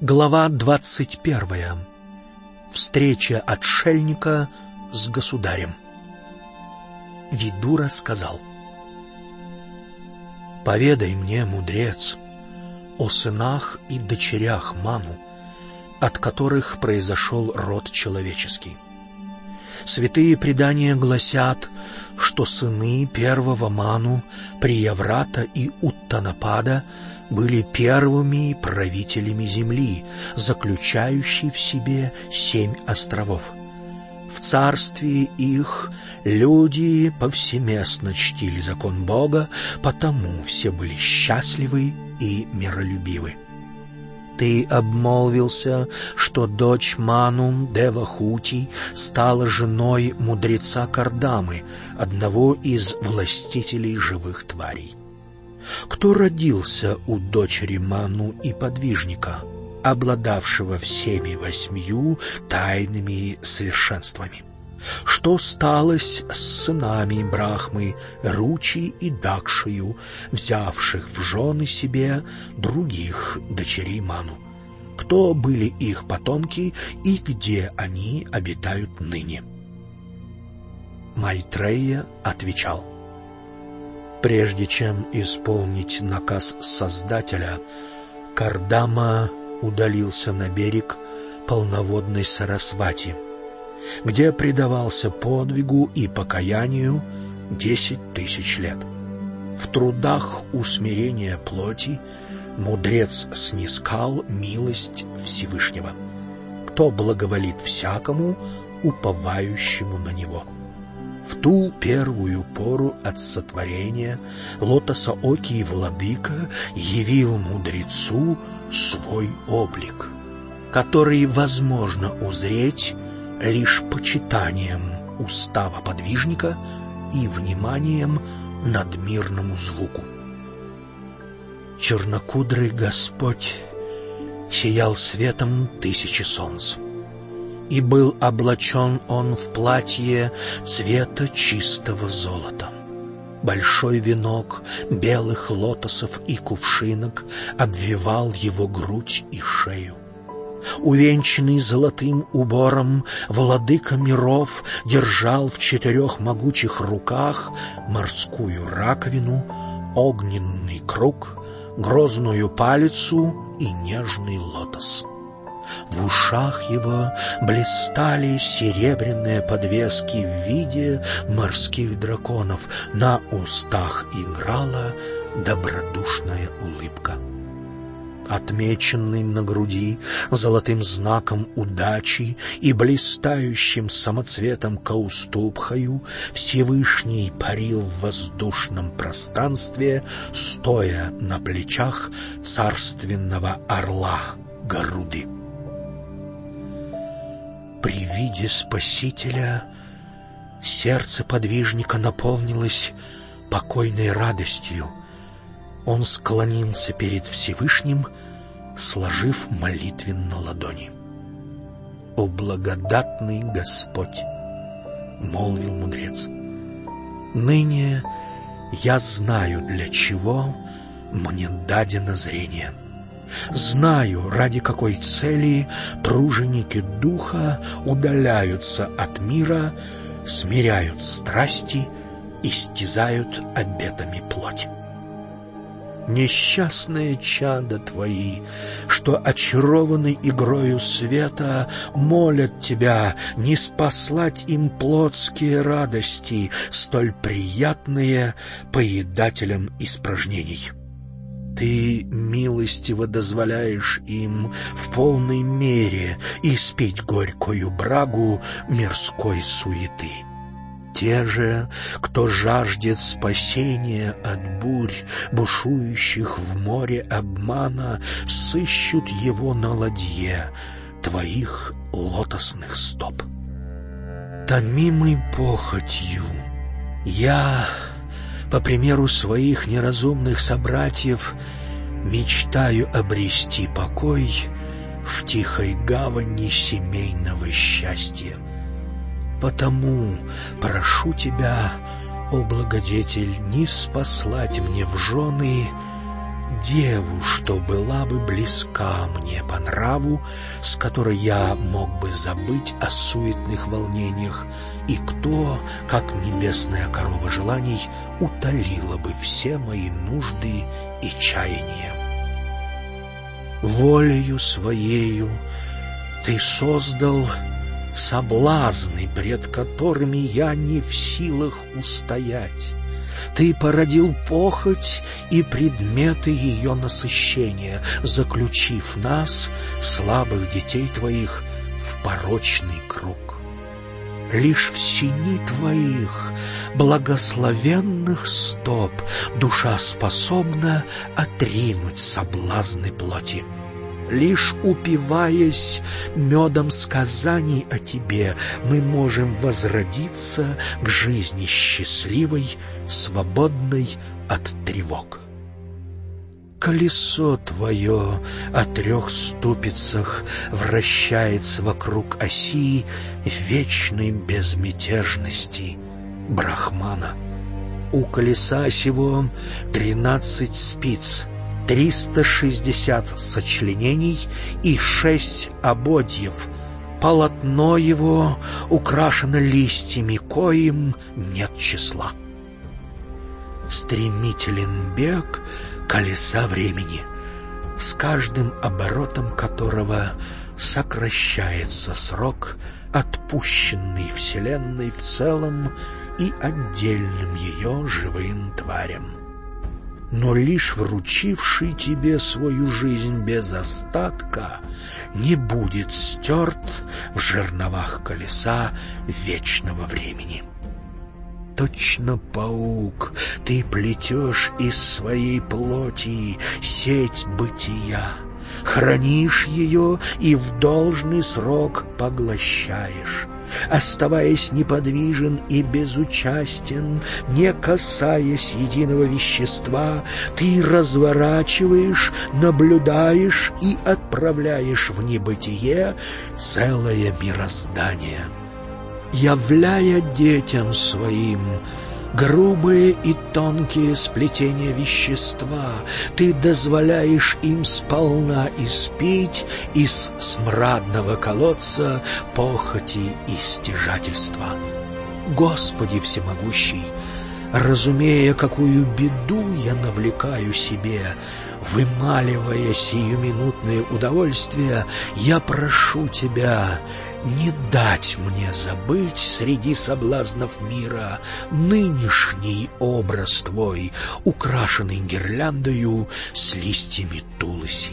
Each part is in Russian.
Глава двадцать первая. Встреча отшельника с государем. Видура сказал. «Поведай мне, мудрец, о сынах и дочерях Ману, от которых произошел род человеческий. Святые предания гласят, что сыны первого Ману, Прияврата и Уттанапада были первыми правителями Земли, заключающей в себе семь островов. В царстве их люди повсеместно чтили закон Бога, потому все были счастливы и миролюбивы. Ты обмолвился, что дочь Ману Девахути стала женой мудреца Кардамы, одного из властителей живых тварей. Кто родился у дочери Ману и подвижника, обладавшего всеми восьмью тайными совершенствами? Что сталось с сынами Брахмы, Ручи и Дакшию, взявших в жены себе других дочерей Ману? Кто были их потомки и где они обитают ныне? Майтрея отвечал. Прежде чем исполнить наказ Создателя, Кардама удалился на берег полноводной Сарасвати — где предавался подвигу и покаянию десять тысяч лет. В трудах усмирения плоти мудрец снискал милость Всевышнего. Кто благоволит всякому, уповающему на него. В ту первую пору от сотворения Лотосоокий владыка явил мудрецу свой облик, который возможно узреть лишь почитанием устава подвижника и вниманием надмирному звуку. Чернокудрый Господь сиял светом тысячи солнц, и был облачен он в платье цвета чистого золота. Большой венок белых лотосов и кувшинок обвивал его грудь и шею. Увенчанный золотым убором, владыка миров держал в четырех могучих руках морскую раковину, огненный круг, грозную палицу и нежный лотос. В ушах его блистали серебряные подвески в виде морских драконов, на устах играла добродушная улыбка отмеченный на груди золотым знаком удачи и блистающим самоцветом кауступхою, Всевышний парил в воздушном пространстве, стоя на плечах царственного орла Горуды. При виде Спасителя сердце подвижника наполнилось покойной радостью. Он склонился перед Всевышним сложив молитвенно ладони. «О благодатный Господь!» — молвил мудрец. «Ныне я знаю, для чего мне дадено зрение. Знаю, ради какой цели труженики духа удаляются от мира, смиряют страсти, истязают обетами плоть несчастные чада твои, что, очарованы игрою света, молят тебя не спаслать им плотские радости, столь приятные поедателям испражнений. Ты милостиво дозволяешь им в полной мере испить горькую брагу мирской суеты. Те же, кто жаждет спасения от бурь, бушующих в море обмана, сыщут его на ладье твоих лотосных стоп. Томимый похотью, я, по примеру своих неразумных собратьев, мечтаю обрести покой в тихой гавани семейного счастья. Потому прошу тебя, о благодетель, не спаслать мне в жены деву, что была бы близка мне по нраву, с которой я мог бы забыть о суетных волнениях, и кто, как небесная корова желаний, утолила бы все мои нужды и чаяния. Волею своею ты создал соблазны, пред которыми я не в силах устоять. Ты породил похоть и предметы ее насыщения, заключив нас, слабых детей твоих, в порочный круг. Лишь в сини твоих, благословенных стоп, душа способна отринуть соблазны плоти. Лишь упиваясь медом сказаний о тебе, мы можем возродиться к жизни счастливой, свободной от тревог. Колесо твое о трех ступицах вращается вокруг оси вечной безмятежности Брахмана. У колеса сего тринадцать спиц — 360 сочленений и шесть ободьев. Полотно его украшено листьями, коим нет числа. Стремителен бег колеса времени, с каждым оборотом которого сокращается срок, отпущенный Вселенной в целом и отдельным ее живым тварям но лишь вручивший тебе свою жизнь без остатка не будет стерт в жерновах колеса вечного времени. Точно паук, ты плетешь из своей плоти сеть бытия, хранишь ее и в должный срок поглощаешь оставаясь неподвижен и безучастен, не касаясь единого вещества, ты разворачиваешь, наблюдаешь и отправляешь в небытие целое мироздание. Являя детям своим грубые и тонкие сплетения вещества, ты дозволяешь им сполна испить из смрадного колодца похоти и стяжательства. Господи всемогущий, разумея, какую беду я навлекаю себе, вымаливая сиюминутные удовольствия, я прошу Тебя, не дать мне забыть среди соблазнов мира нынешний образ твой, украшенный гирляндою с листьями тулоси.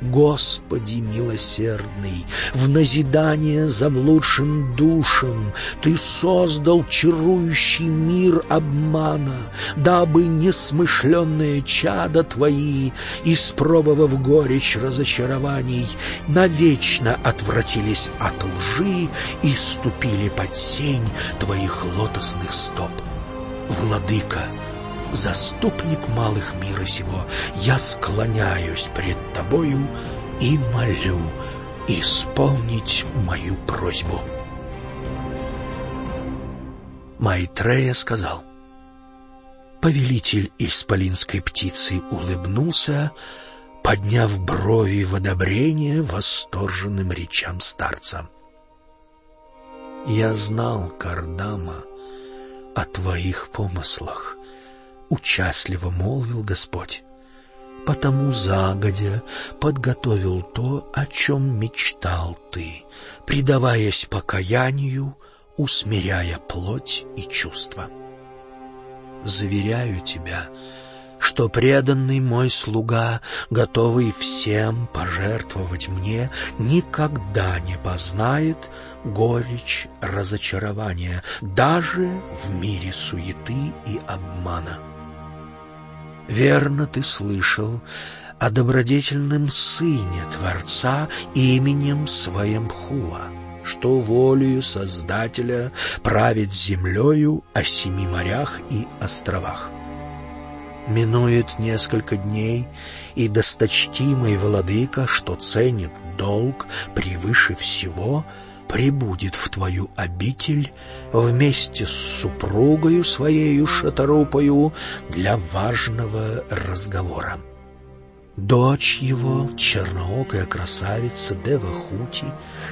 Господи милосердный, в назидание заблудшим душам Ты создал чарующий мир обмана, Дабы несмышленные чада Твои, Испробовав горечь разочарований, Навечно отвратились от лжи И ступили под сень Твоих лотосных стоп. Владыка, заступник малых мира сего, я склоняюсь пред тобою и молю исполнить мою просьбу. Майтрея сказал. Повелитель исполинской птицы улыбнулся, подняв брови в одобрение восторженным речам старца. «Я знал, Кардама, о твоих помыслах, участливо молвил Господь. Потому загодя подготовил то, о чем мечтал ты, предаваясь покаянию, усмиряя плоть и чувства. Заверяю тебя, что преданный мой слуга, готовый всем пожертвовать мне, никогда не познает горечь разочарования, даже в мире суеты и обмана. Верно ты слышал о добродетельном сыне Творца именем Своемхуа, что волею Создателя правит землею о семи морях и островах. Минует несколько дней, и досточтимый владыка, что ценит долг превыше всего — прибудет в твою обитель вместе с супругою своею шаторупою для важного разговора. Дочь его, черноокая красавица Девахути,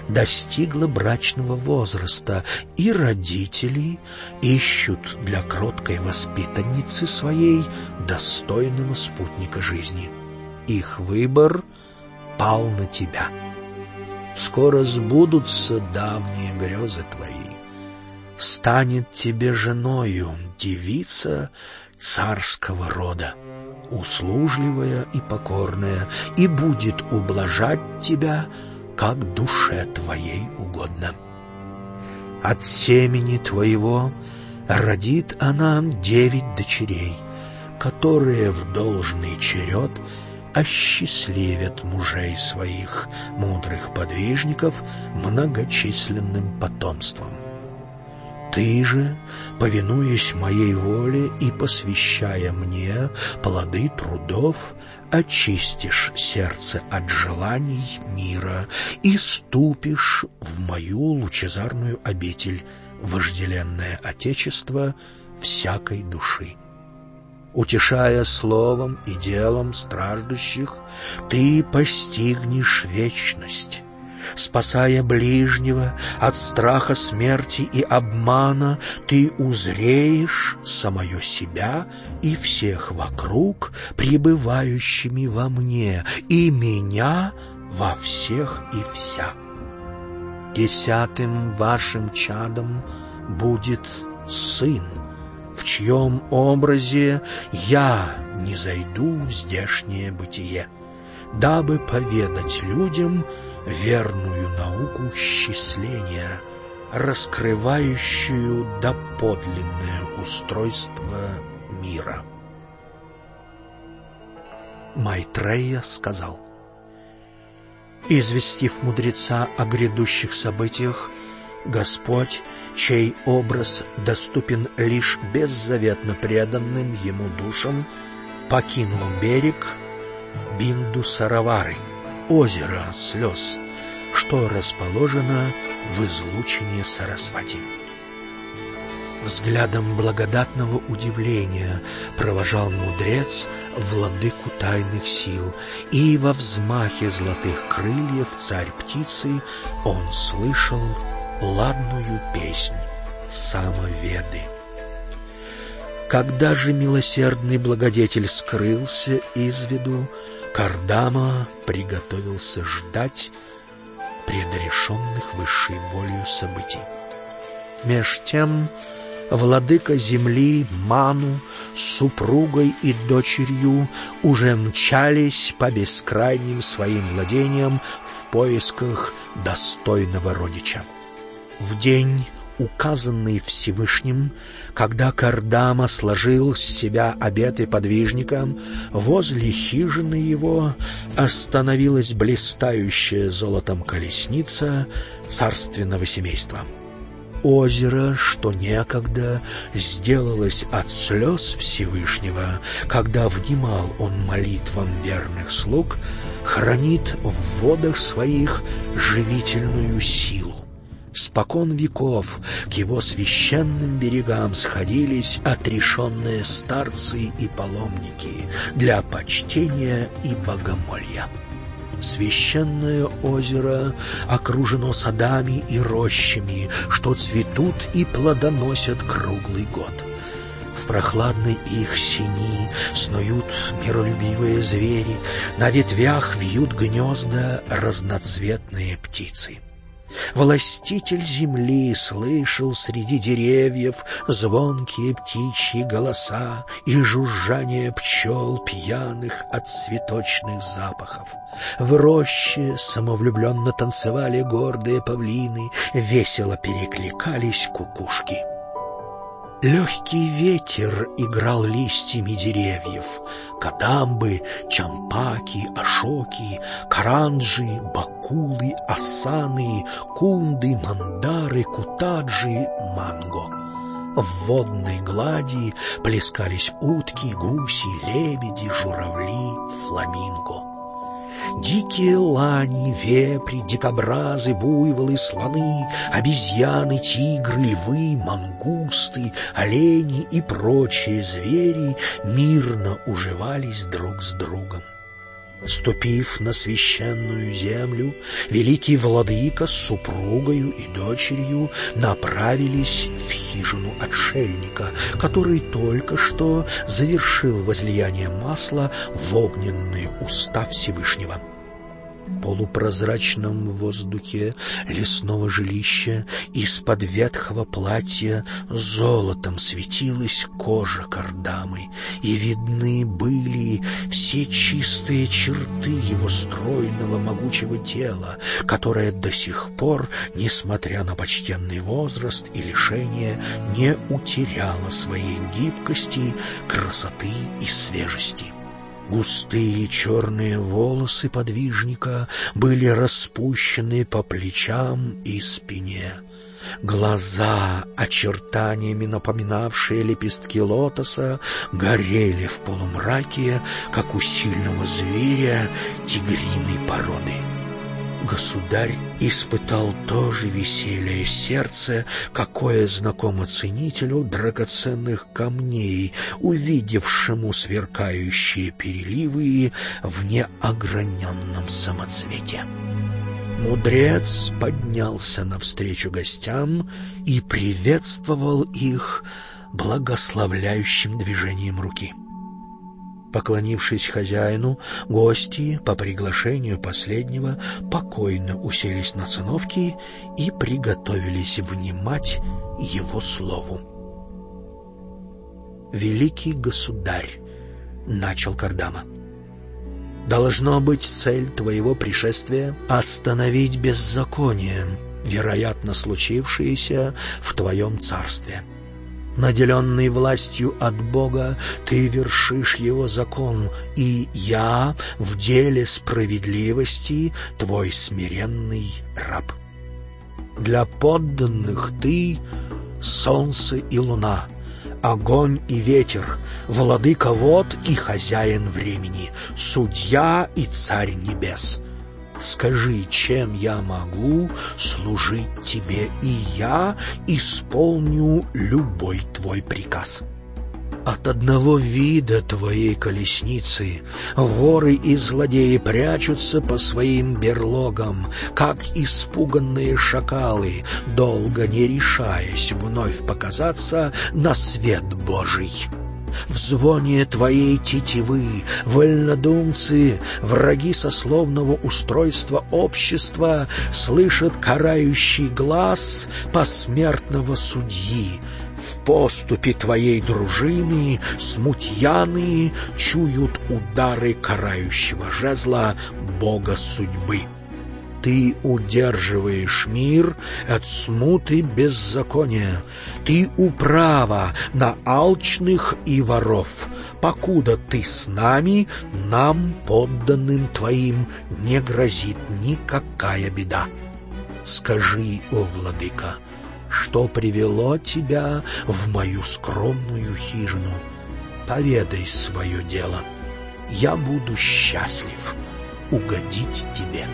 достигла брачного возраста, и родители ищут для кроткой воспитанницы своей достойного спутника жизни. Их выбор пал на тебя. Скоро сбудутся давние грезы твои. Станет тебе женою девица царского рода услужливая и покорная, и будет ублажать тебя, как душе твоей угодно. От семени твоего родит она девять дочерей, которые в должный черед осчастливят мужей своих, мудрых подвижников, многочисленным потомством. Ты же, повинуясь моей воле и посвящая мне плоды трудов, очистишь сердце от желаний мира и ступишь в мою лучезарную обитель, вожделенное Отечество всякой души. Утешая словом и делом страждущих, ты постигнешь вечность, спасая ближнего от страха смерти и обмана, ты узреешь самое себя и всех вокруг, пребывающими во мне, и меня во всех и вся. Десятым вашим чадом будет сын, в чьем образе я не зайду в здешнее бытие, дабы поведать людям — верную науку счисления, раскрывающую доподлинное устройство мира. Майтрея сказал, «Известив мудреца о грядущих событиях, Господь, чей образ доступен лишь беззаветно преданным ему душам, покинул берег Бинду Саравары — озеро слез, что расположено в излучине Сарасвати. Взглядом благодатного удивления провожал мудрец владыку тайных сил, и во взмахе золотых крыльев царь-птицы он слышал ладную песнь самоведы. Когда же милосердный благодетель скрылся из виду, Кардама приготовился ждать предрешенных высшей волею событий. Меж тем владыка земли Ману с супругой и дочерью уже мчались по бескрайним своим владениям в поисках достойного родича. В день указанный Всевышним, когда Кардама сложил с себя обеты подвижникам, возле хижины его остановилась блистающая золотом колесница царственного семейства. Озеро, что некогда сделалось от слез Всевышнего, когда внимал он молитвам верных слуг, хранит в водах своих живительную силу. Спокон веков к его священным берегам сходились отрешенные старцы и паломники для почтения и богомолья. Священное озеро окружено садами и рощами, что цветут и плодоносят круглый год. В прохладной их сини снуют миролюбивые звери, на ветвях вьют гнезда разноцветные птицы. Властитель земли слышал среди деревьев звонкие птичьи голоса и жужжание пчел, пьяных от цветочных запахов. В роще самовлюбленно танцевали гордые павлины, весело перекликались кукушки. Легкий ветер играл листьями деревьев. Кадамбы, чампаки, ашоки, каранджи, бакулы, асаны, кунды, мандары, кутаджи, манго. В водной глади плескались утки, гуси, лебеди, журавли, фламинго. Дикие лани, вепри, дикобразы, буйволы, слоны, обезьяны, тигры, львы, мангусты, олени и прочие звери мирно уживались друг с другом. Ступив на священную землю, великий владыка с супругою и дочерью направились в хижину отшельника, который только что завершил возлияние масла в огненные уста Всевышнего. В полупрозрачном воздухе лесного жилища из-под ветхого платья золотом светилась кожа кардамы, и видны были все чистые черты его стройного могучего тела, которое до сих пор, несмотря на почтенный возраст и лишение, не утеряло своей гибкости, красоты и свежести. Густые черные волосы подвижника были распущены по плечам и спине. Глаза, очертаниями напоминавшие лепестки лотоса, горели в полумраке, как у сильного зверя тигриной породы. Государь испытал то же веселье сердце, какое знакомо ценителю драгоценных камней, увидевшему сверкающие переливы в неограненном самоцвете. Мудрец поднялся навстречу гостям и приветствовал их благословляющим движением руки. Поклонившись хозяину, гости по приглашению последнего покойно уселись на циновки и приготовились внимать его слову. «Великий государь!» — начал Кардама. «Должно быть цель твоего пришествия — остановить беззаконие, вероятно случившееся в твоем царстве». Наделенный властью от Бога, ты вершишь Его закон, и я в деле справедливости твой смиренный раб. Для подданных ты — солнце и луна, огонь и ветер, владыка вод и хозяин времени, судья и царь небес — Скажи, чем я могу служить тебе, и я исполню любой твой приказ. От одного вида твоей колесницы воры и злодеи прячутся по своим берлогам, как испуганные шакалы, долго не решаясь вновь показаться на свет Божий. В звоне твоей тетивы вольнодумцы, враги сословного устройства общества, слышат карающий глаз посмертного судьи. В поступе твоей дружины смутьяны чуют удары карающего жезла Бога судьбы. Ты удерживаешь мир от смуты беззакония. Ты управа на алчных и воров. Покуда ты с нами, нам, подданным твоим, не грозит никакая беда. Скажи, о владыка, что привело тебя в мою скромную хижину? Поведай свое дело. Я буду счастлив угодить тебе».